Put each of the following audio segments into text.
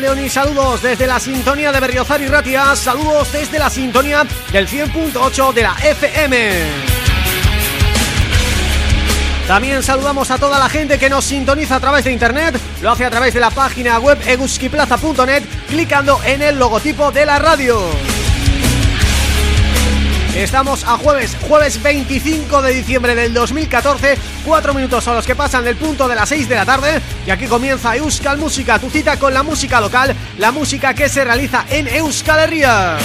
León y saludos desde la sintonía de Berriozar y Ratia, saludos desde la sintonía del 100.8 de la FM. También saludamos a toda la gente que nos sintoniza a través de internet, lo hace a través de la página web eguskiplaza.net clicando en el logotipo de la radio. Estamos a jueves, jueves 25 de diciembre del 2014 Cuatro minutos son los que pasan del punto de las 6 de la tarde Y aquí comienza Euskal Música, tu cita con la música local La música que se realiza en Euskal Herria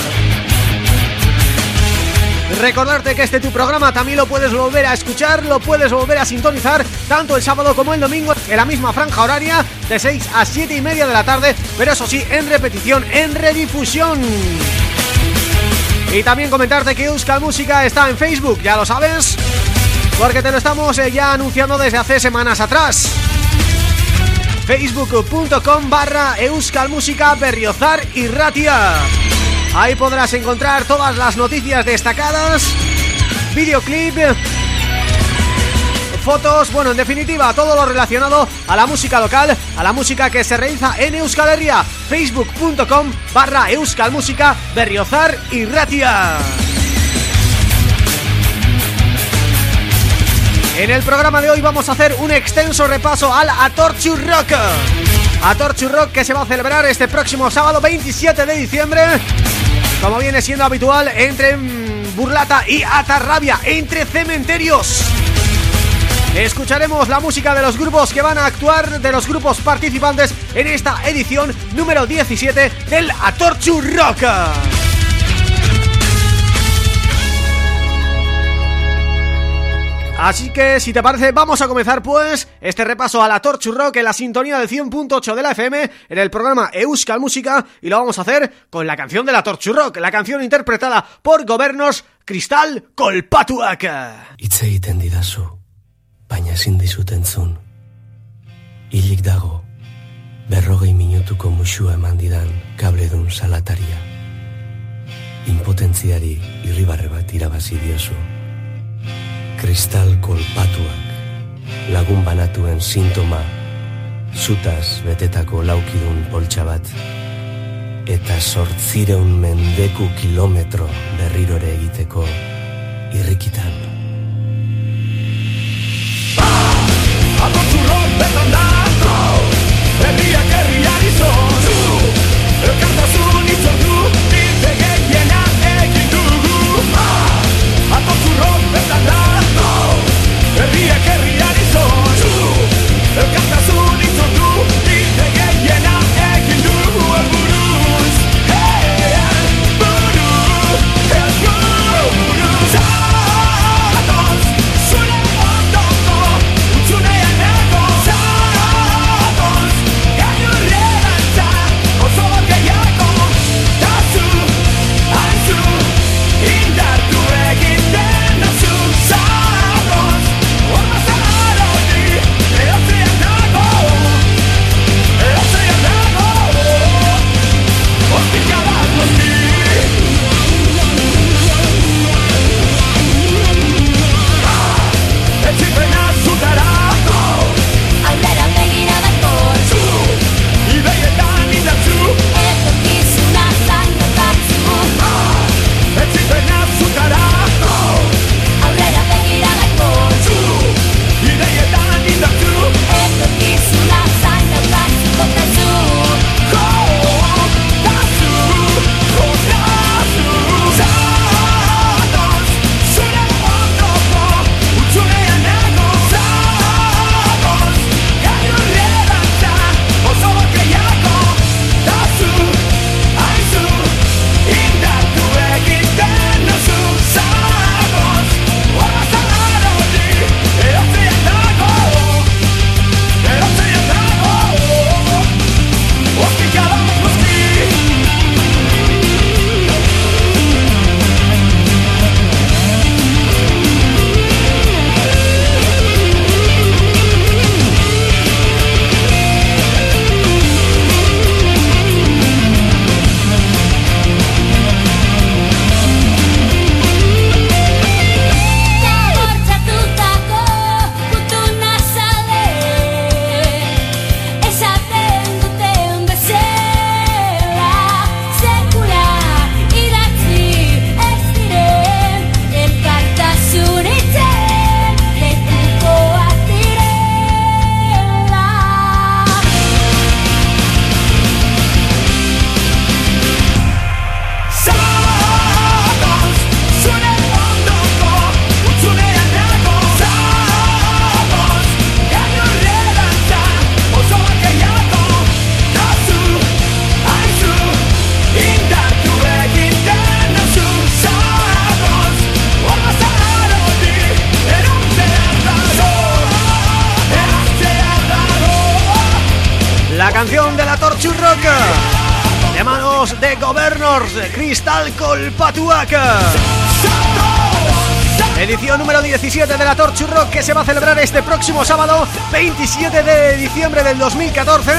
Recordarte que este tu programa también lo puedes volver a escuchar, lo puedes volver a sintonizar tanto el sábado como el domingo en la misma franja horaria de 6 a 7 y media de la tarde, pero eso sí, en repetición, en redifusión. Y también comentarte que Euskal Música está en Facebook, ya lo sabes, porque te lo estamos eh, ya anunciando desde hace semanas atrás. Facebook.com barra Euskal Música Berriozar y Ratia. Ahí podrás encontrar todas las noticias destacadas, videoclip, fotos, bueno, en definitiva, todo lo relacionado a la música local, a la música que se realiza en Euskal Herria, facebook.com barra Euskal Música, Berriozar y Ratia. En el programa de hoy vamos a hacer un extenso repaso al Atorchu Rock. Atorchu Rock que se va a celebrar este próximo sábado 27 de diciembre. Como viene siendo habitual entre Burlata y Atarrabia, entre cementerios Escucharemos la música de los grupos que van a actuar, de los grupos participantes en esta edición número 17 del Atorchu Rock Así que, si te parece, vamos a comenzar pues este repaso a la Rock en la sintonía del 100.8 de la FM en el programa Euskal Música y lo vamos a hacer con la canción de la Rock, la canción interpretada por Gobernos Cristal Kolpatuak. Baina ezin dizut entzun. Hilik dago, berrogei minutuko musua eman didan kabledun salataria. Impotentziari irribarre bat irabazi diozu kristal kolpatuak, lagun banatuen sintoma, zutaz betetako laukidun poltsa bat, eta sortzireun mendeku kilometro berrirore egiteko irrikitan. Batotzurron betan da Gau Erriak erriak izo Zu Elkartan 17 de la Torchu Rock que se va a celebrar este próximo sábado 27 de diciembre del 2014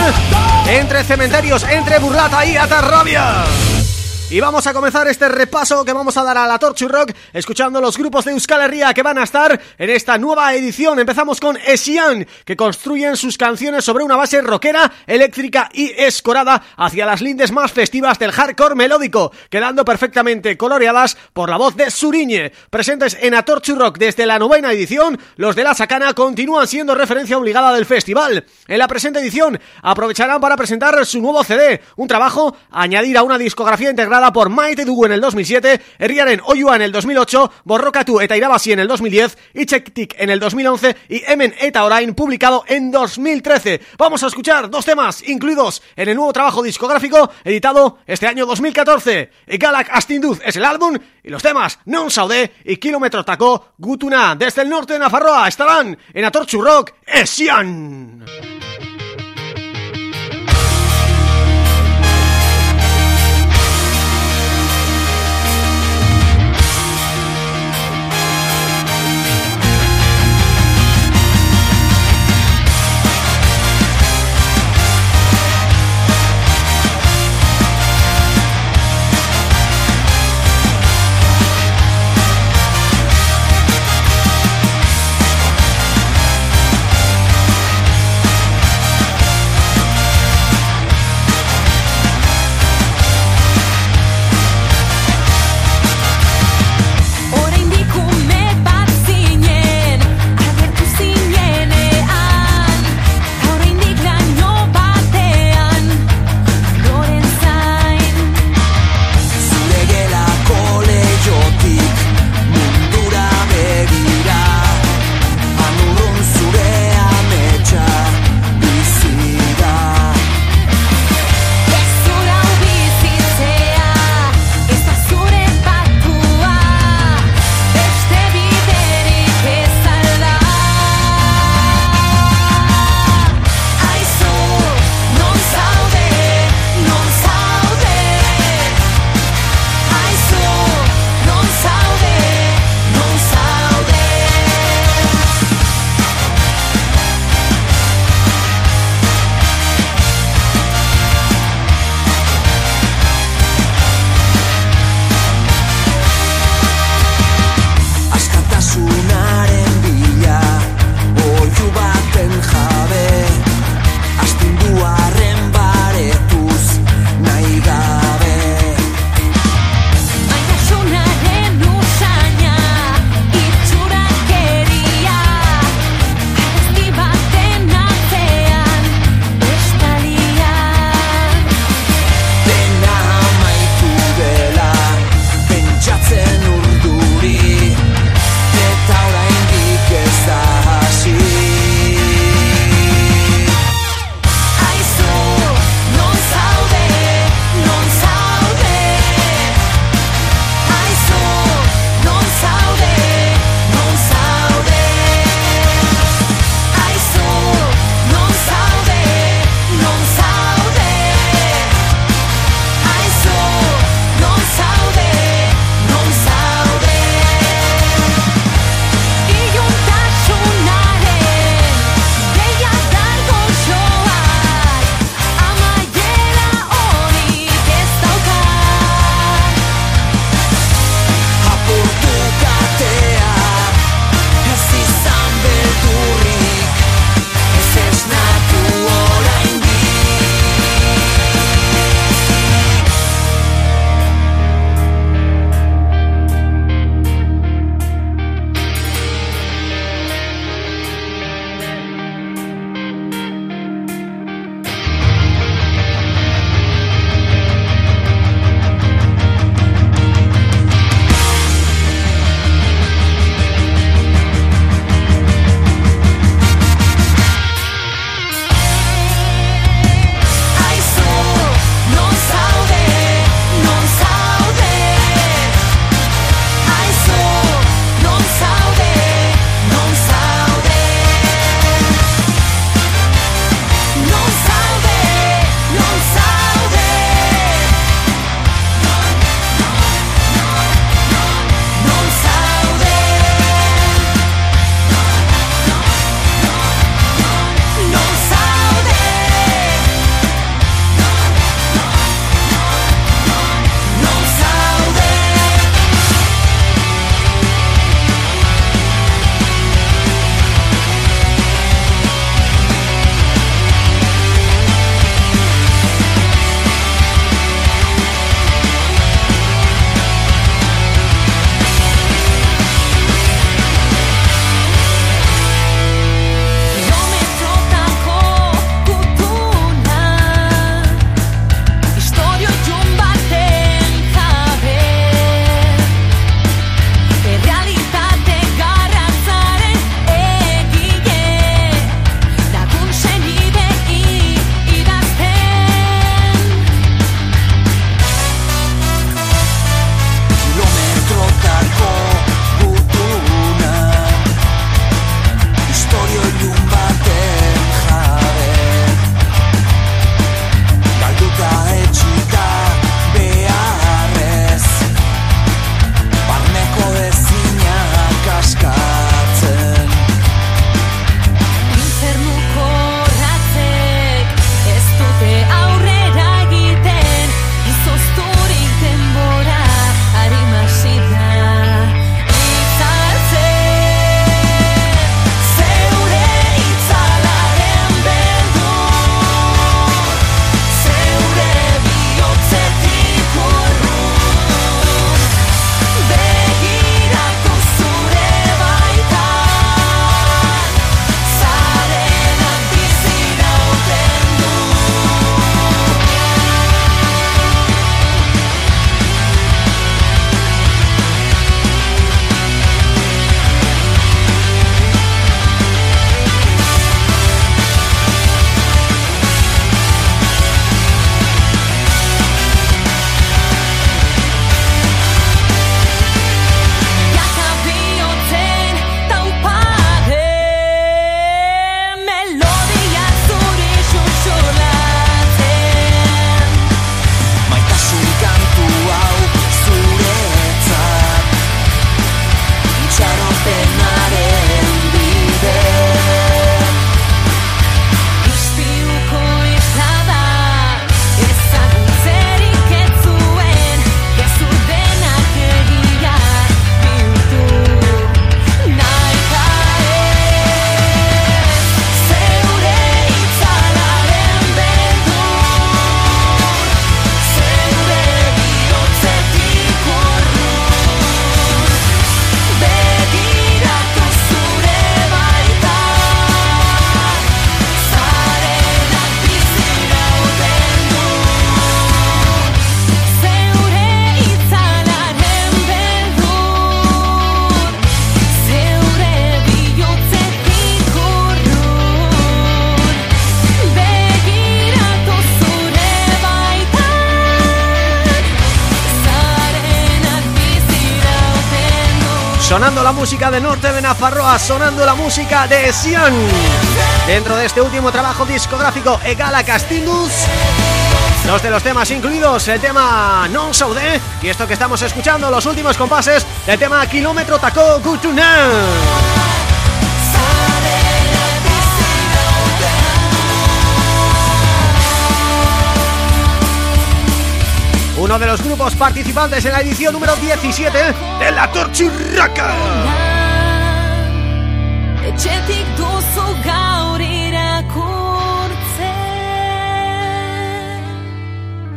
Entre cementerios, entre Burlata y Atarrabia Y vamos a comenzar este repaso que vamos a dar a la Torture Rock escuchando los grupos de Euskal Herria que van a estar en esta nueva edición. Empezamos con Esian, que construyen sus canciones sobre una base rockera, eléctrica y escorada hacia las lindes más festivas del hardcore melódico, quedando perfectamente coloreadas por la voz de Suriñe. Presentes en a Torture Rock desde la novena edición, los de la Sacana continúan siendo referencia obligada del festival. En la presente edición aprovecharán para presentar su nuevo CD, un trabajo añadir a una discografía por Maite Dugu en el 2007, Herriaren Oyua en el 2008, Borrokatu eta Irabasi en el 2010, Ichektik en el 2011 y Emen eta Orain publicado en 2013. Vamos a escuchar dos temas incluidos en el nuevo trabajo discográfico editado este año 2014. Galak Astinduz es el álbum y los temas Non Saudé y Kilómetro Taco Gutuna desde el norte de Nafarroa estarán en Atorchu Rock Esian. Nafarroa Sonando la música de Sion Dentro de este último trabajo discográfico Egala Castindus Dos de los temas incluidos, el tema Non Saudé Y esto que estamos escuchando, los últimos compases del tema Kilómetro Taco Gutuna Uno de los grupos participantes en la edición número 17 de La Torchirraca Cetik dosugam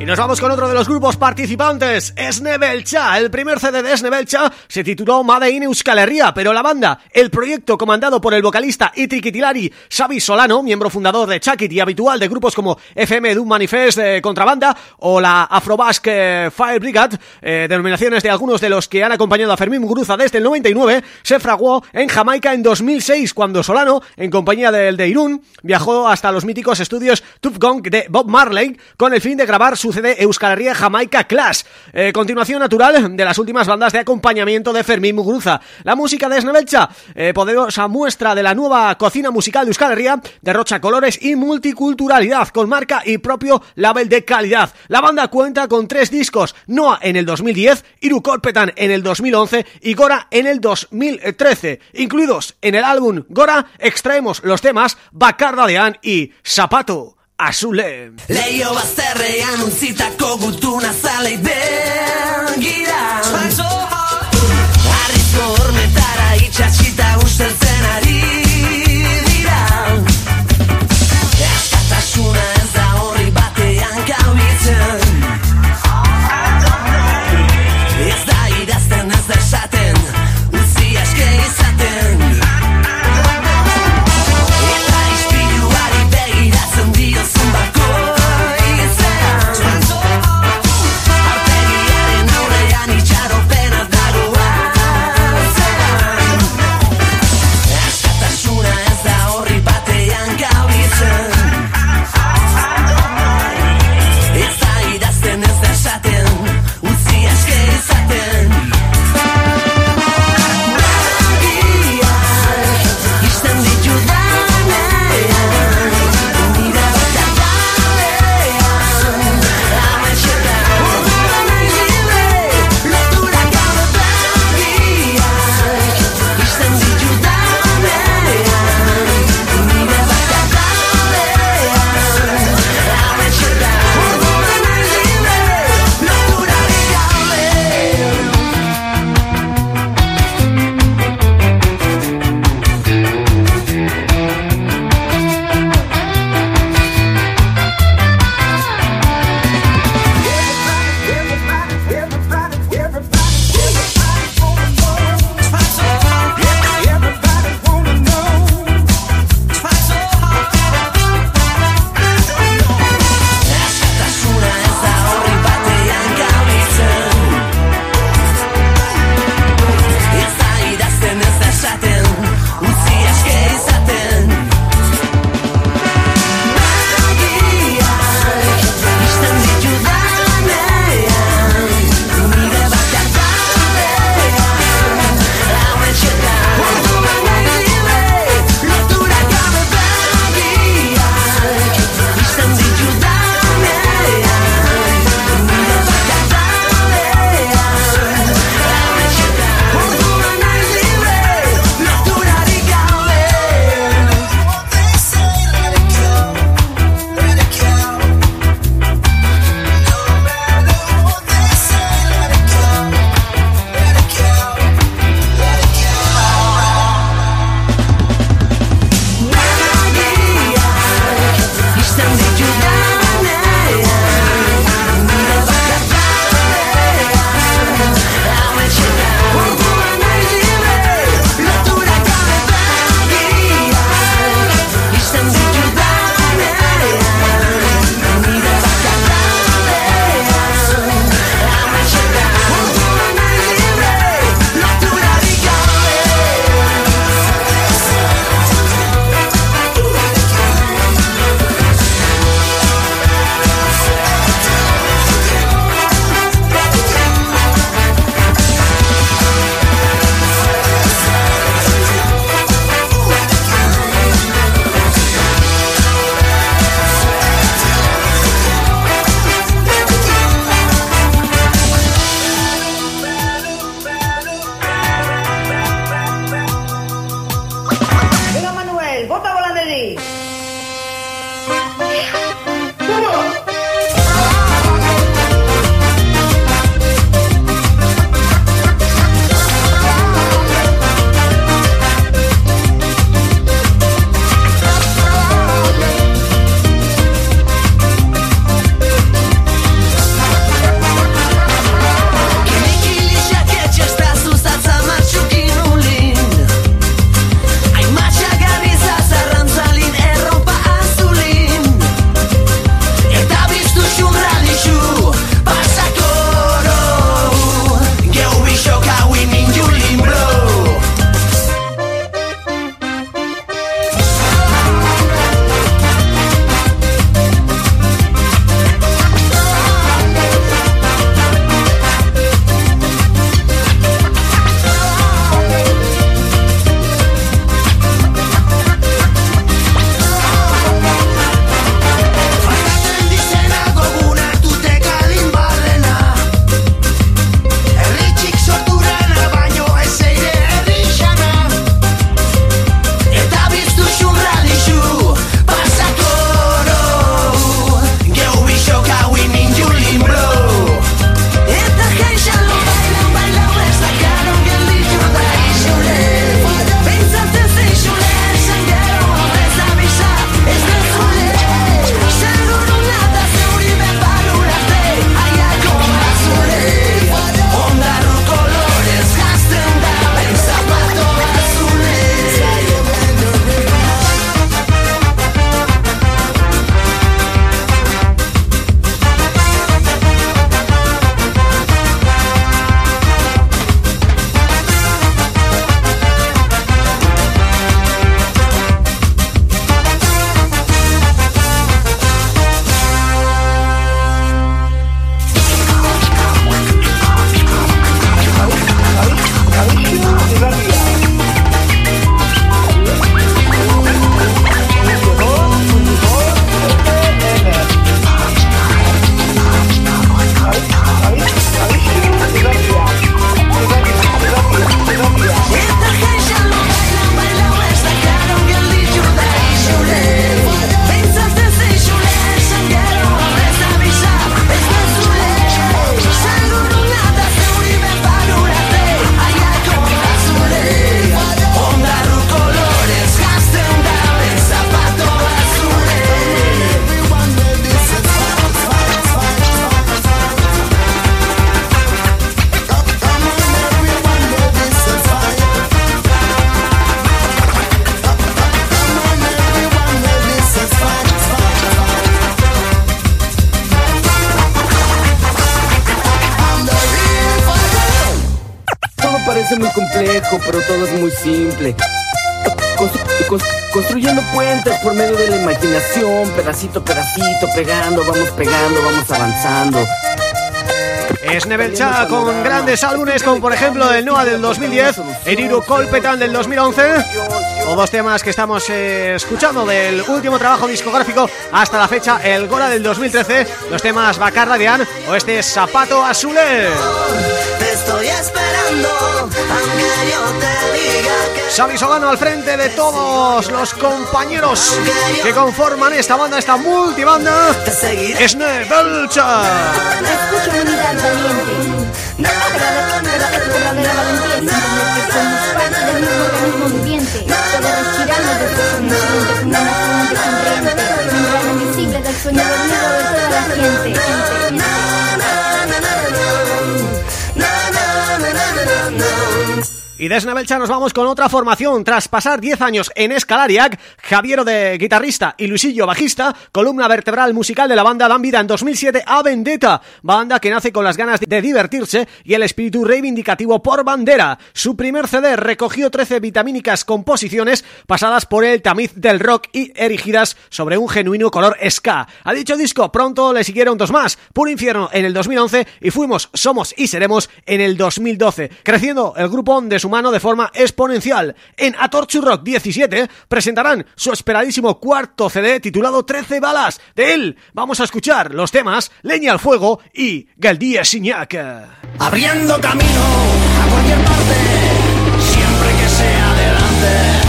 nos vamos con otro de los grupos participantes, Esnebelcha. El primer CD de Esnebelcha se tituló Made in Euskal Herria, pero la banda, el proyecto comandado por el vocalista y triquitilari Xavi Solano, miembro fundador de Chakit y habitual de grupos como FM Doom Manifest de Contrabanda o la Afrobasque Fire Brigade, eh, denominaciones de algunos de los que han acompañado a Fermín Muguruza desde el 99, se fraguó en Jamaica en 2006 cuando Solano, en compañía del de Irún, viajó hasta los míticos estudios Tuff Gong de Bob Marley con el fin de grabar su CD Euskal Herria Jamaica Clash, eh, continuación natural de las últimas bandas de acompañamiento de Fermín Muguruza. La música de Esnebelcha, eh, poderosa muestra de la nueva cocina musical de Euskal Herria, derrocha colores y multiculturalidad con marca y propio label de calidad. La banda cuenta con tres discos, Noah en el 2010, Iru Korpetan en el 2011 y Gora en el 2013. Incluidos en el álbum Gora extraemos los temas Bacarda Dean y Zapato Azule. Leio bazterrean utzitako gutuna zalei begira Arrizko hormetara itxasita usteltzen imaginación, pedacito pedacito, pegando, vamos pegando, vamos avanzando. Es Nebelcha con grandes álbumes como por ejemplo el Noah del 2010, Eriru Kolpetan del 2011 o dos temas que estamos eh, escuchando del último trabajo discográfico hasta la fecha, el Gora del 2013, los temas Bacar Radian o este Zapato Azule. Te estoy esperando, aunque yo te Xavi Sogano al frente de todos los compañeros que conforman esta banda, esta multibanda, te seguiré. es Nebelcha. Escucho unidad valiente. Verdadera, verdadera valentía es entender que somos parte del mismo organismo viviente. Todo respirando desde su naciente como una fuente sonriente. Un gran invisible del sueño dormido de toda la gente. Y de Snabelcha nos vamos con otra formación. Tras pasar 10 años en Escalariac, Javiero de guitarrista y Luisillo bajista, columna vertebral musical de la banda, dan vida en 2007 a Vendetta, banda que nace con las ganas de divertirse y el espíritu reivindicativo por bandera. Su primer CD recogió 13 vitamínicas composiciones pasadas por el tamiz del rock y erigidas sobre un genuino color ska. A dicho disco pronto le siguieron dos más, Puro Infierno en el 2011 y Fuimos, Somos y Seremos en el 2012, creciendo el grupo de su mano de forma exponencial. En Atorchu Rock 17 presentarán su esperadísimo cuarto CD titulado 13 balas. De él vamos a escuchar los temas Leña al Fuego y Galdía Signac. Abriendo camino a cualquier parte, siempre que sea adelante,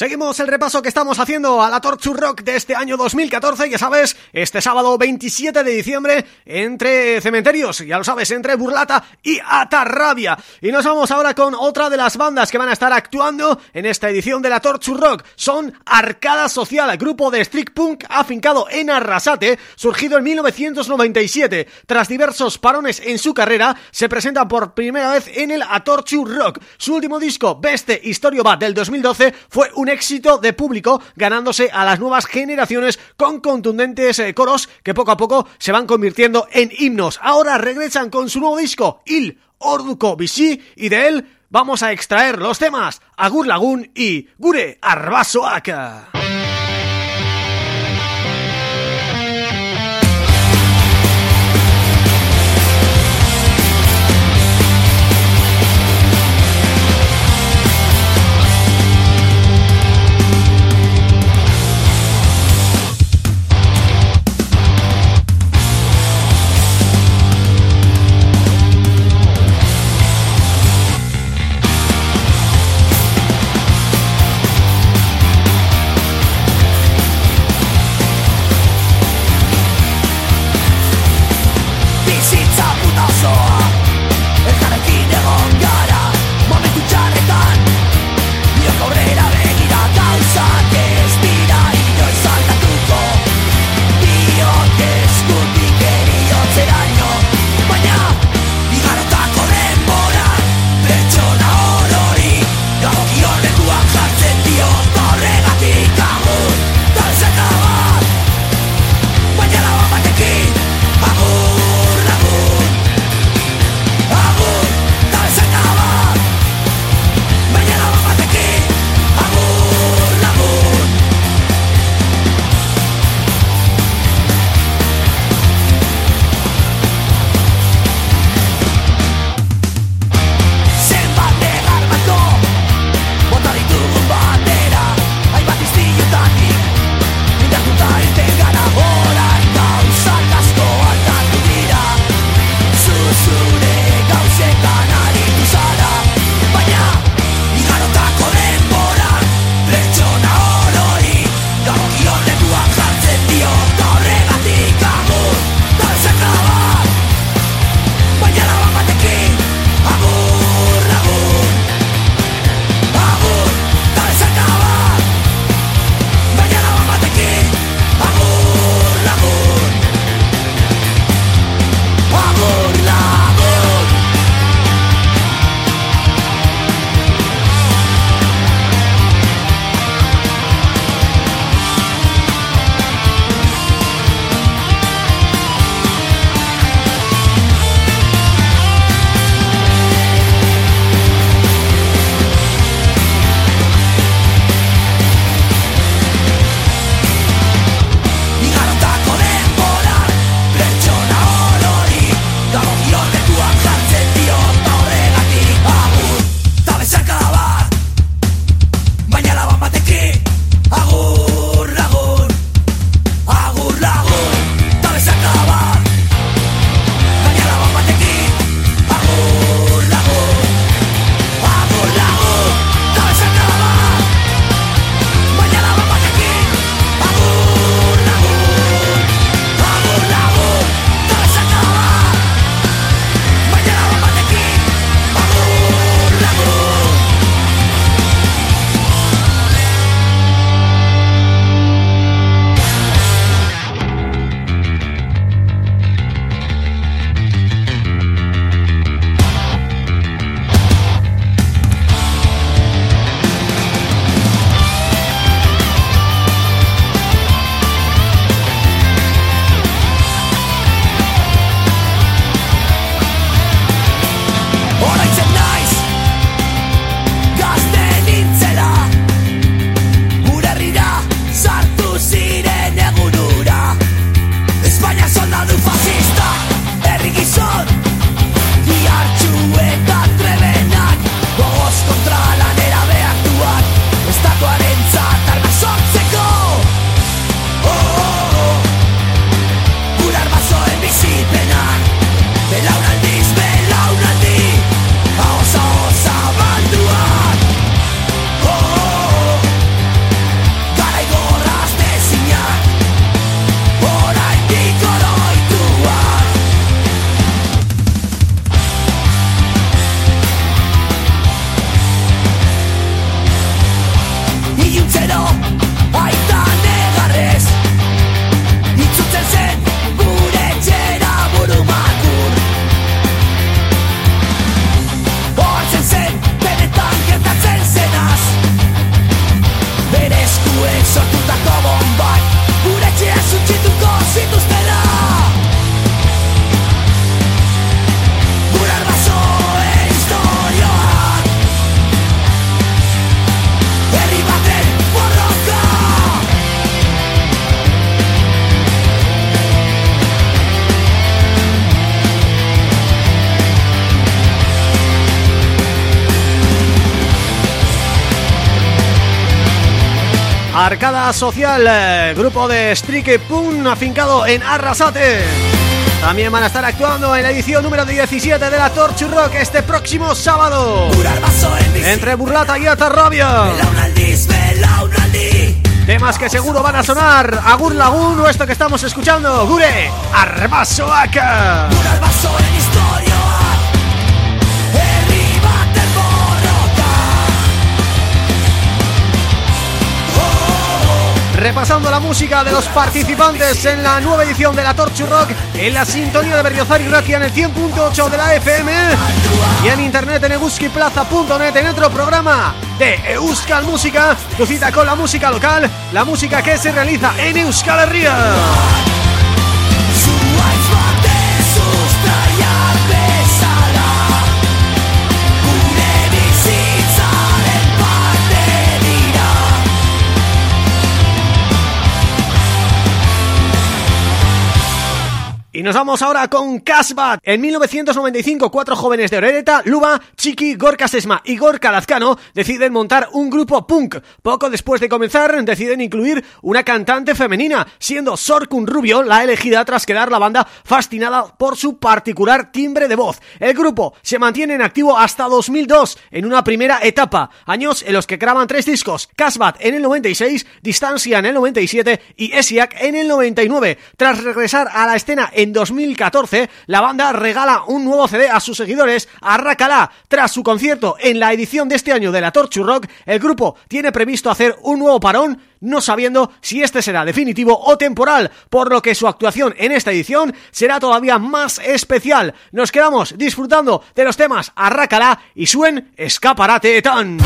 Seguimos el repaso que estamos haciendo a la Torture Rock de este año 2014, ya sabes, este sábado 27 de diciembre entre cementerios, ya lo sabes, entre Burlata y Atarrabia. Y nos vamos ahora con otra de las bandas que van a estar actuando en esta edición de la Torture Rock. Son Arcada Social, grupo de street punk afincado en Arrasate, surgido en 1997. Tras diversos parones en su carrera, se presentan por primera vez en el Atorture Rock. Su último disco, Beste Historio Bad del 2012, fue un éxito de público, ganándose a las nuevas generaciones con contundentes eh, coros que poco a poco se van convirtiendo en himnos. Ahora regresan con su nuevo disco, Il Orduko Bishi, y de él vamos a extraer los temas Agur Lagun y Gure Arbasoak. Social, eh, grupo de Strike Pun afincado en Arrasate. También van a estar actuando en la edición número 17 de la Torch Rock este próximo sábado. Entre Burlata y Atarrabia. Temas que seguro van a sonar Agur Lagun o esto que estamos escuchando Gure Arbasoaka Repasando la música de los participantes en la nueva edición de la Torchu Rock En la sintonía de Berriozar y en el 100.8 de la FM Y en internet en euskiplaza.net en otro programa de Euskal Música Tu cita con la música local, la música que se realiza en Euskal Herria Y nos vamos ahora con Casbat. En 1995, cuatro jóvenes de Orereta, Luba, Chiqui, Gorka Sesma y Gorka Lazcano deciden montar un grupo punk. Poco después de comenzar, deciden incluir una cantante femenina, siendo Sorkun Rubio la elegida tras quedar la banda fascinada por su particular timbre de voz. El grupo se mantiene en activo hasta 2002, en una primera etapa, años en los que graban tres discos, Casbat en el 96, Distancia en el 97 y Esiac en el 99. Tras regresar a la escena en 2014, la banda regala un nuevo CD a sus seguidores, Arrácala. Tras su concierto en la edición de este año de la Torchu Rock, el grupo tiene previsto hacer un nuevo parón no sabiendo si este será definitivo o temporal, por lo que su actuación en esta edición será todavía más especial. Nos quedamos disfrutando de los temas Arrácala y Suen Escaparate Tan.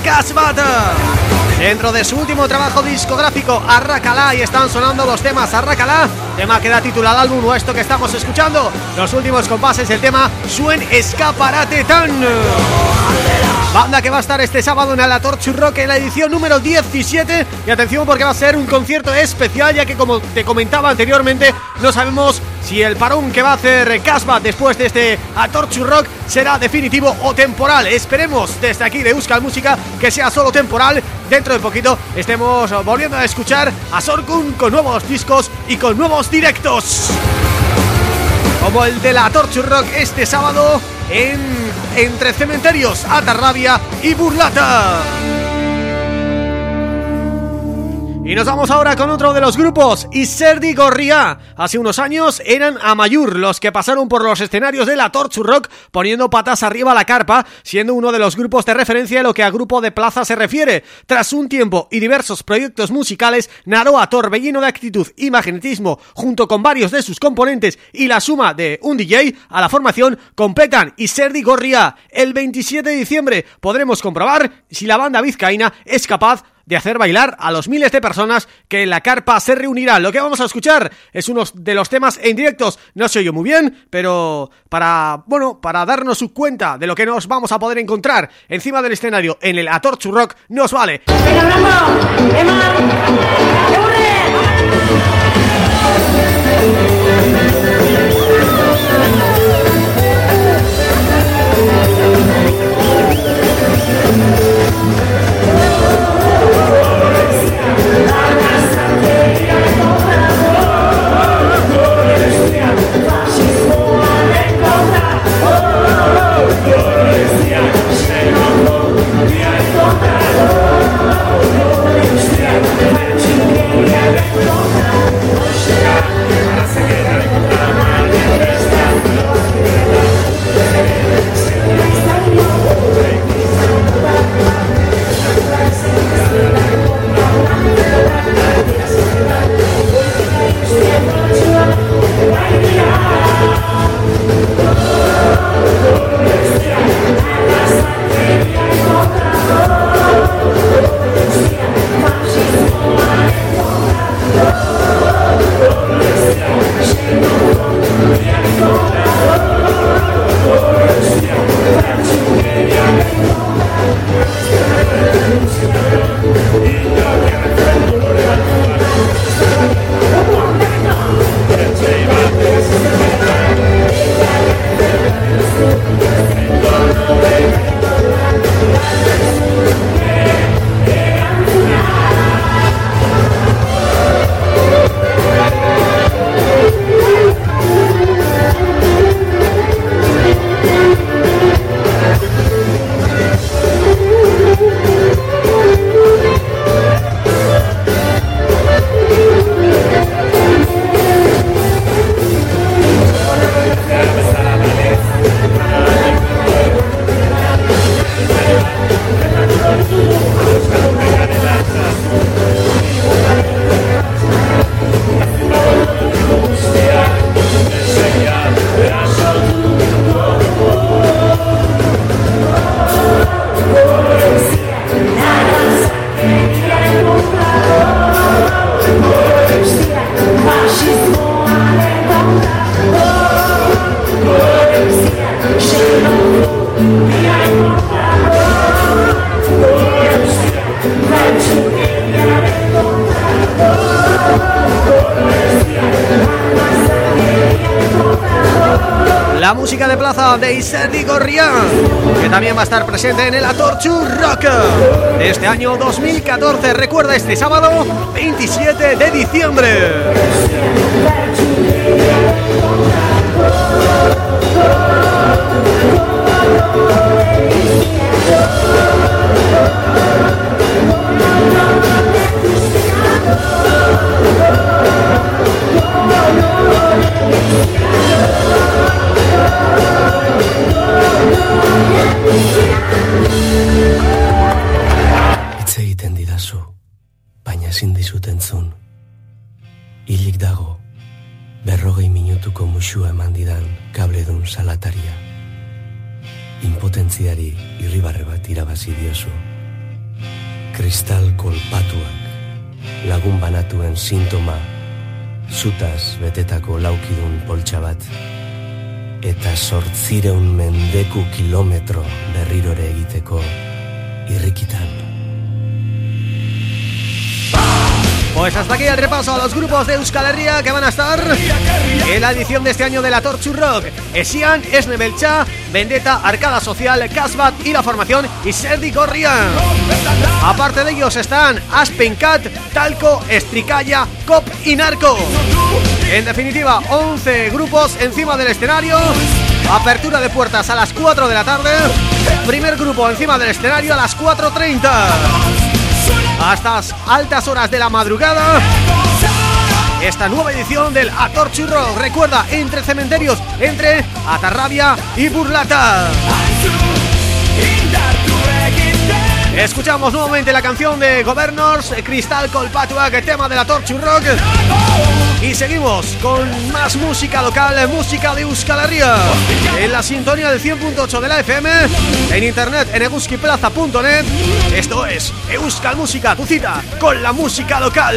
Casbata. Dentro de su último trabajo discográfico, Arracalá, y están sonando los temas Arracalá, tema que da título al álbum o esto que estamos escuchando, los últimos compases del tema Suen Escaparate Tan. Banda que va a estar este sábado en el Torch Rock en la edición número 17 Y atención porque va a ser un concierto especial Ya que como te comentaba anteriormente No sabemos si el parón que va a hacer Casbah después de este Atorchu Rock será definitivo o temporal. Esperemos desde aquí de Euskal Música que sea solo temporal. Dentro de poquito estemos volviendo a escuchar a Sorkun con nuevos discos y con nuevos directos. Como el de la Torchu Rock este sábado en Entre Cementerios, Atarrabia y Burlata. Y nos vamos ahora con otro de los grupos, Iserdi Gorria. Hace unos años eran Amayur los que pasaron por los escenarios de la Torchu Rock poniendo patas arriba la carpa, siendo uno de los grupos de referencia en lo que a grupo de plaza se refiere. Tras un tiempo y diversos proyectos musicales, Naroa Torbellino de actitud y magnetismo, junto con varios de sus componentes y la suma de un DJ a la formación, completan Iserdi Gorria. El 27 de diciembre podremos comprobar si la banda vizcaína es capaz de hacer bailar a los miles de personas que en la carpa se reunirán. Lo que vamos a escuchar es uno de los temas en directos, no se oye muy bien, pero para, bueno, para darnos su cuenta de lo que nos vamos a poder encontrar encima del escenario en el Atorchu Rock, nos vale. de va a estar presente en el Atorchu Rock este año 2014. Recuerda este sábado 27 de diciembre. Hitz egiten didazu, baina ezin dizut entzun. Hilik dago, berrogei minutuko musua eman didan kabledun salataria. impotentziari irribarre bat irabazi diozu. Kristal kolpatuak lagun banatuen sintoma, zutaz betetako laukidun poltsa bat, eta sortzireun mendeku kilometro berrirore egiteko irrikitan. Pues hasta aquí el repaso a los grupos de Euskal que van a estar en la edición de este año de la Torchu Rock. Esian, Esne Belcha, Vendetta, Arcada Social, Casbat y la formación Iserdi Gorrian. Aparte de ellos están Aspen Cat, Talco, Estricaya, Cop y Narco. En definitiva, 11 grupos encima del escenario. Apertura de puertas a las 4 de la tarde. Primer grupo encima del escenario a las 4.30 hasta altas horas de la madrugada esta nueva edición del Actor Churro recuerda entre cementerios entre Atarrabia y Burlata Escuchamos nuevamente la canción de Governors, Cristal que tema de la Torture Rock Y seguimos con más música local, música de Euskal Herria. En la sintonía del 100.8 de la FM En internet en euskiplaza.net Esto es Euskal Música, tu cita con la música local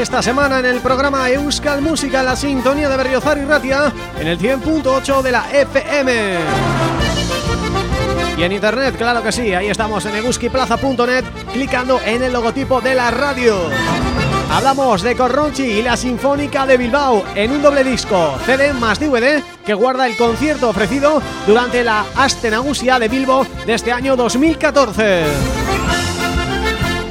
Esta semana en el programa Euskal Música, la sintonía de Berriozar y Ratia, en el 100.8 de la FM. Y en internet, claro que sí, ahí estamos en eguskiplaza.net, clicando en el logotipo de la radio. Hablamos de Corronchi y la Sinfónica de Bilbao en un doble disco, CD más DVD, que guarda el concierto ofrecido durante la Astenagusia de Bilbo de este año 2014.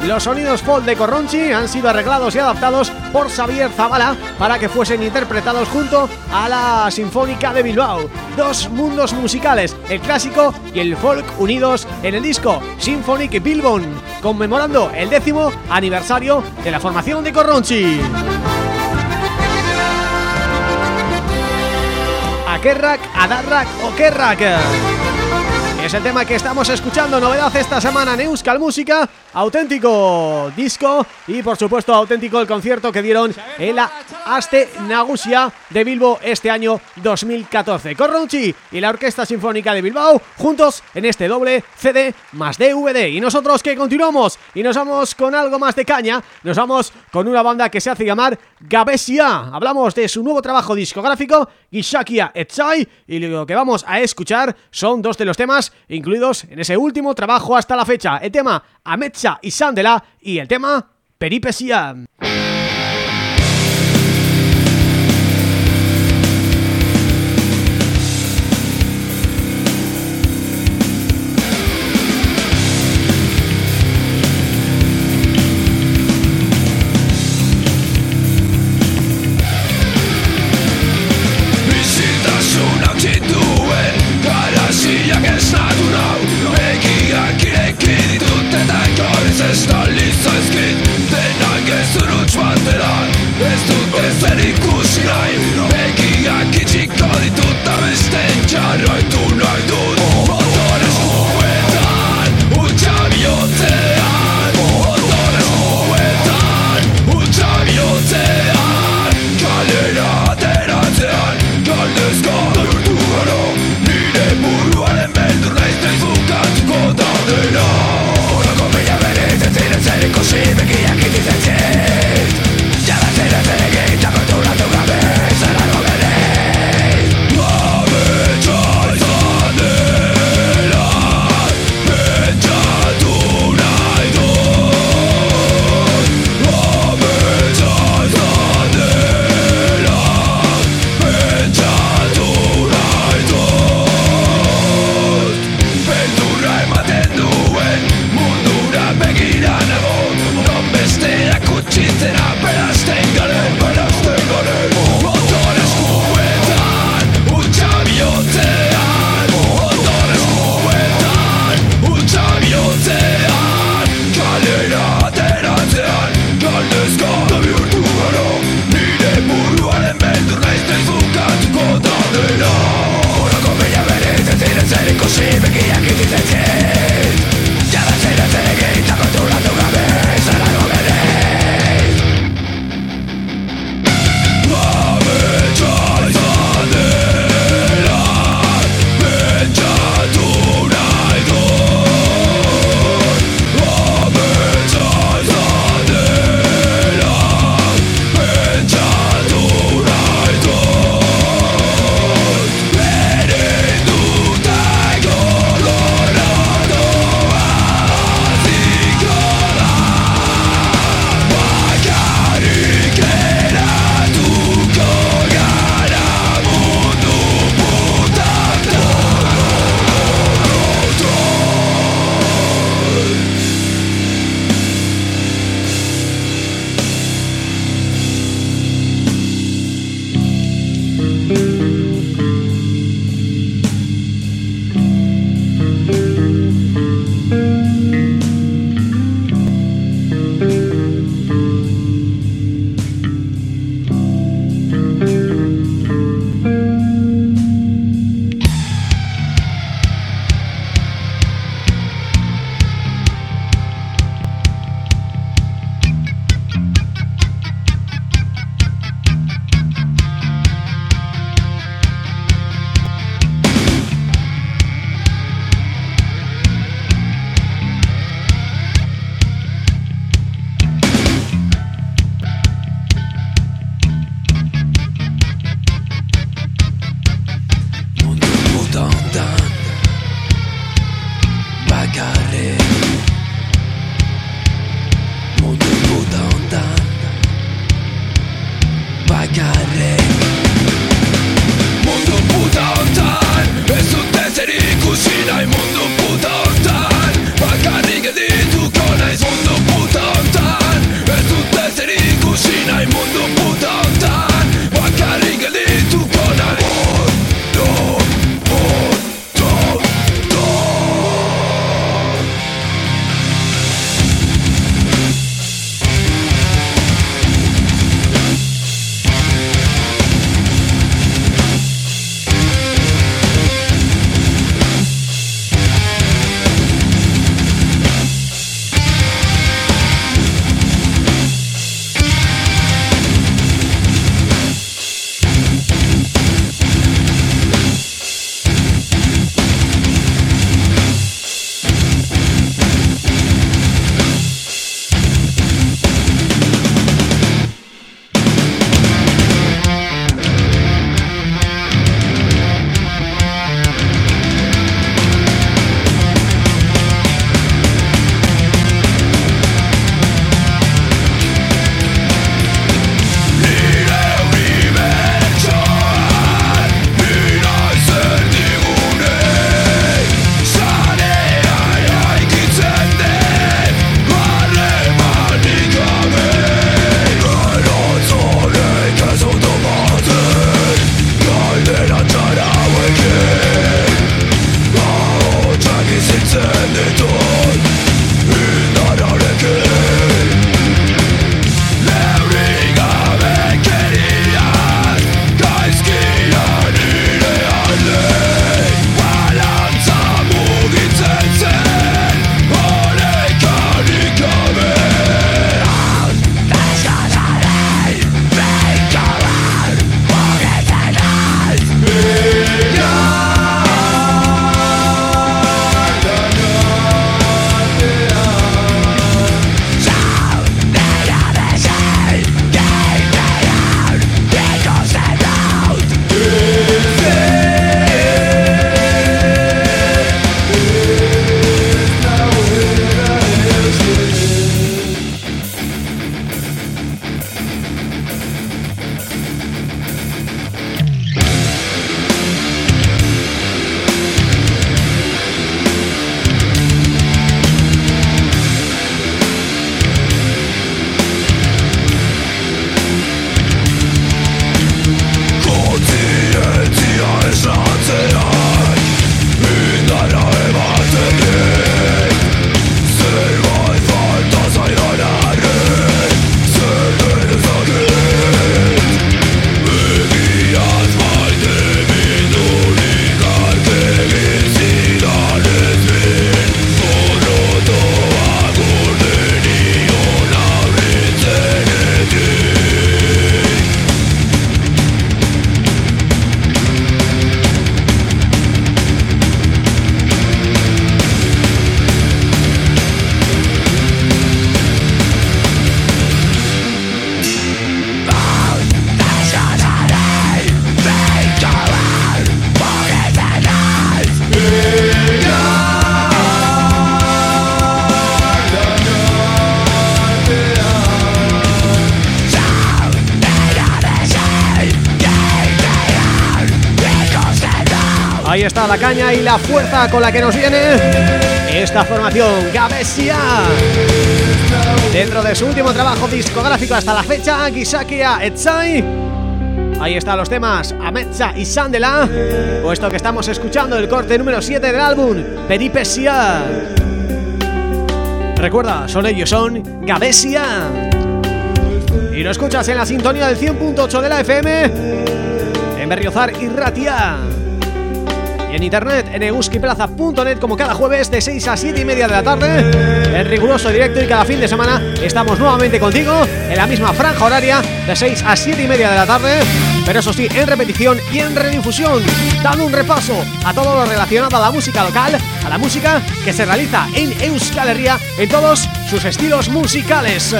Los sonidos folk de Corronchi han sido arreglados y adaptados por Xavier Zavala para que fuesen interpretados junto a la Sinfónica de Bilbao. Dos mundos musicales, el clásico y el folk unidos en el disco Symphonic Bilbon, conmemorando el décimo aniversario de la formación de Corronchi. Akerrak, Adarrak o Kerrak es el tema que estamos escuchando, novedad esta semana en Euskal Música, auténtico disco y por supuesto auténtico el concierto que dieron en la Aste Nagusia de Bilbo este año 2014. Corronchi y la Orquesta Sinfónica de Bilbao juntos en este doble CD más DVD. Y nosotros que continuamos y nos vamos con algo más de caña, nos vamos con una banda que se hace llamar Gabesia. Hablamos de su nuevo trabajo discográfico, Gishakia Etsai, y lo que vamos a escuchar son dos de los temas incluidos en ese último trabajo hasta la fecha, el tema Ametsa y Sandela y el tema Peripesia. estali zaizkit Denan gezuru txbateran Ez dut ez erikus nahi Begiak itxiko ditut Eta beste jarraitu nahi dut y la fuerza con la que nos viene esta formación Gabesia. Dentro de su último trabajo discográfico hasta la fecha, Gisakia Etsai. Ahí están los temas Ametsa y Sandela Puesto que estamos escuchando el corte número 7 del álbum Peripesia Recuerda, son ellos, son Gabesia. Y lo escuchas en la sintonía del 100.8 de la FM En Berriozar y Ratia en internet en euskiplaza.net como cada jueves de 6 a 7 y media de la tarde. En riguroso directo y cada fin de semana estamos nuevamente contigo en la misma franja horaria de 6 a 7 y media de la tarde. Pero eso sí, en repetición y en redifusión. Dando un repaso a todo lo relacionado a la música local a la música que se realiza en Euskal Herria en todos sus estilos musicales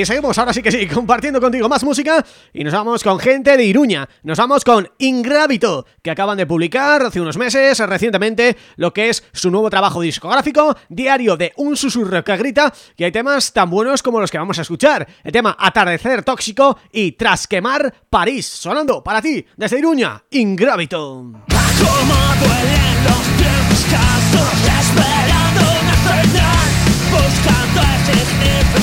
Y seguimos ahora sí que sí, compartiendo contigo más música y nos vamos con gente de Iruña. Nos vamos con Ingrábito, que acaban de publicar hace unos meses, recientemente, lo que es su nuevo trabajo discográfico, Diario de un susurro que grita, y hay temas tan buenos como los que vamos a escuchar. El tema Atardecer Tóxico y Tras Quemar París, sonando para ti desde Iruña, Ingrábito. Como duelen los tiempos Esperando una señal Buscando el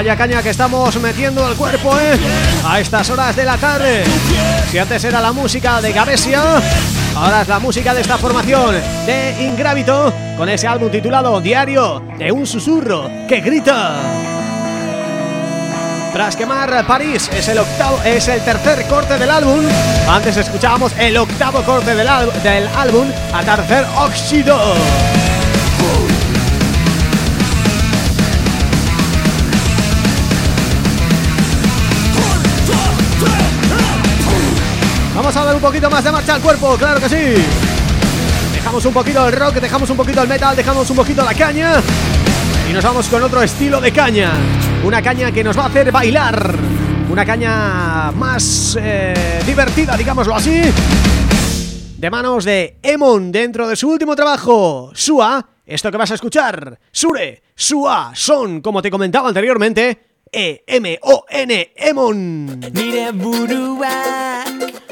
Vaya caña que estamos metiendo al cuerpo, ¿eh? A estas horas de la tarde Si antes era la música de Gabesia Ahora es la música de esta formación De Ingravito Con ese álbum titulado Diario de un susurro que grita tras quemar París es el octavo es el tercer corte del álbum. Antes escuchábamos el octavo corte del, del álbum Atardecer Óxido. Vamos a dar un poquito más de marcha al cuerpo, claro que sí. Dejamos un poquito el rock, dejamos un poquito el metal, dejamos un poquito la caña. Y nos vamos con otro estilo de caña. Una caña que nos va a hacer bailar. Una caña más eh, divertida, digámoslo así. De manos de Emon dentro de su último trabajo Sua, esto que vas a escuchar Sure, Sua, son, como te comentaba anteriormente E-M-O-N, Emon. Nire buruak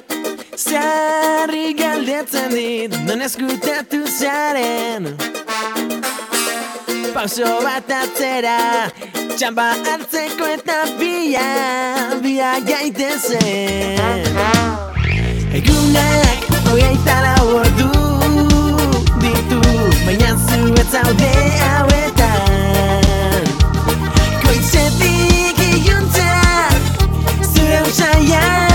Zarri galdetzen dit Non eskutatu zaren. Pauso bat atzera Txamba hartzeko eta bia Bia gaitezen Egunak hogeita ordu Ditu Baina zu ez zaude hauetan. Koitzetik iuntzak Zure usaiaren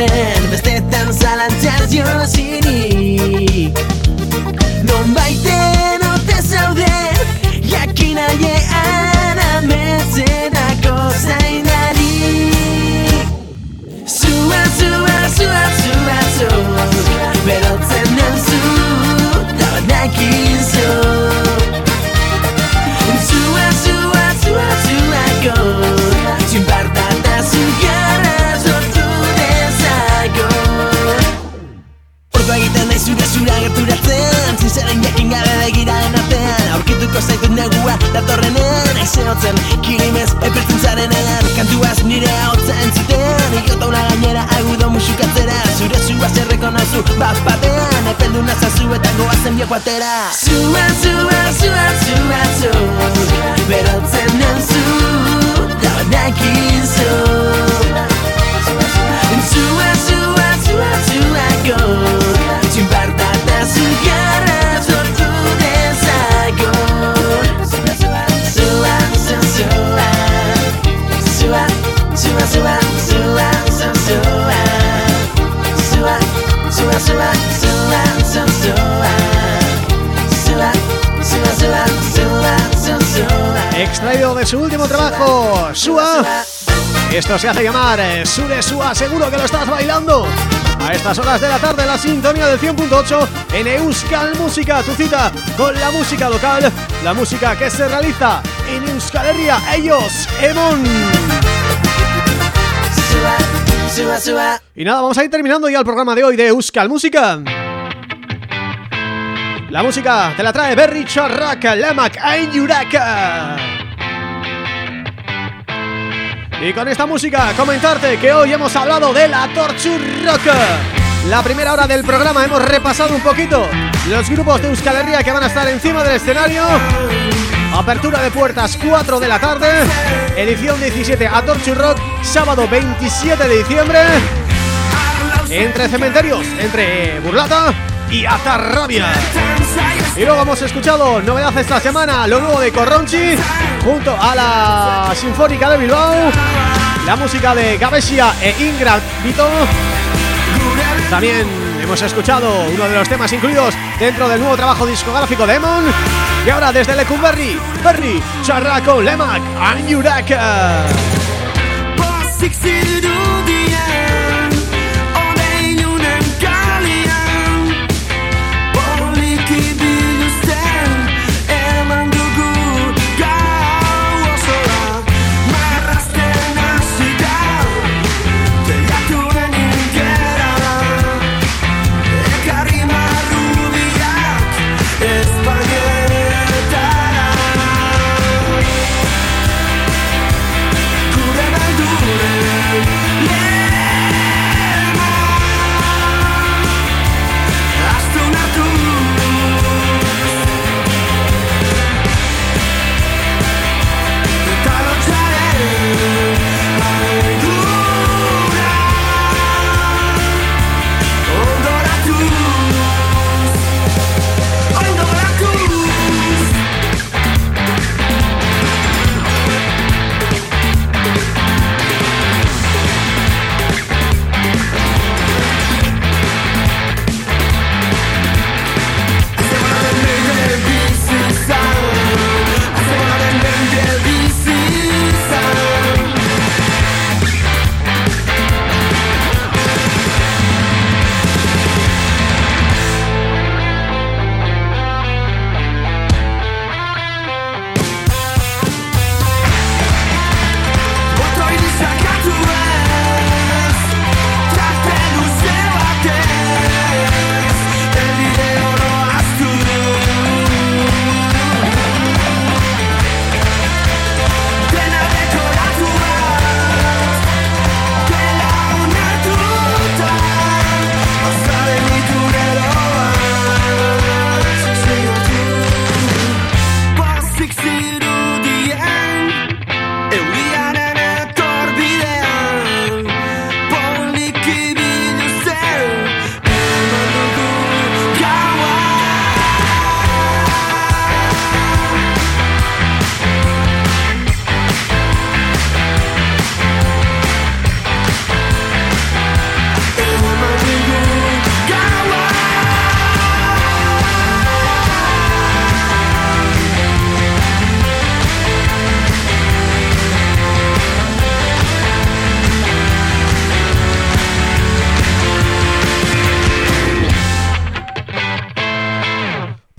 it. Sua Esto se hace llamar eh, Sure Sua, seguro que lo estás bailando. A estas horas de la tarde, la sintonía del 100.8 En Euskal Música, tu cita con la música local La música que se realiza en Euskal Herria Ellos, Emon. Y nada, vamos a ir terminando ya el programa de hoy de Euskal Música. La música te la trae Berry Charraca, Lamak Ainuraka Y con esta música comentarte que hoy hemos hablado de la Torture Rock. La primera hora del programa hemos repasado un poquito Los grupos de Euskal Herria que van a estar encima del escenario. Apertura de puertas 4 de la tarde. Edición 17 a Torture Rock Sábado 27 de diciembre. Entre cementerios Entre Burlata y Atarrabia Y luego hemos escuchado Novedad esta semana Lo nuevo de Corronchi Junto a la Sinfónica de Bilbao La música de Gabesia e Ingra Vito También Hemos escuchado uno de los temas incluidos dentro del nuevo trabajo discográfico de Emon. Y ahora desde Lecumberri, Berry, Charraco, Lemak, Anyuraka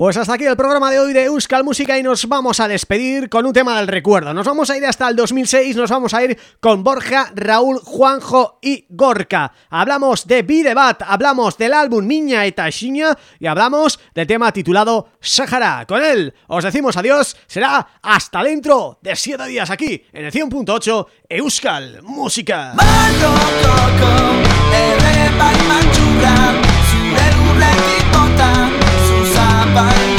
Pues hasta aquí el programa de hoy de Euskal Música y nos vamos a despedir con un tema del recuerdo. Nos vamos a ir hasta el 2006, nos vamos a ir con Borja, Raúl, Juanjo y Gorka. Hablamos de Bidebat, hablamos del álbum Niña y Tashiña y hablamos del tema titulado Sahara. Con él os decimos adiós, será hasta dentro de 7 días aquí en el 100.8 Euskal Música. body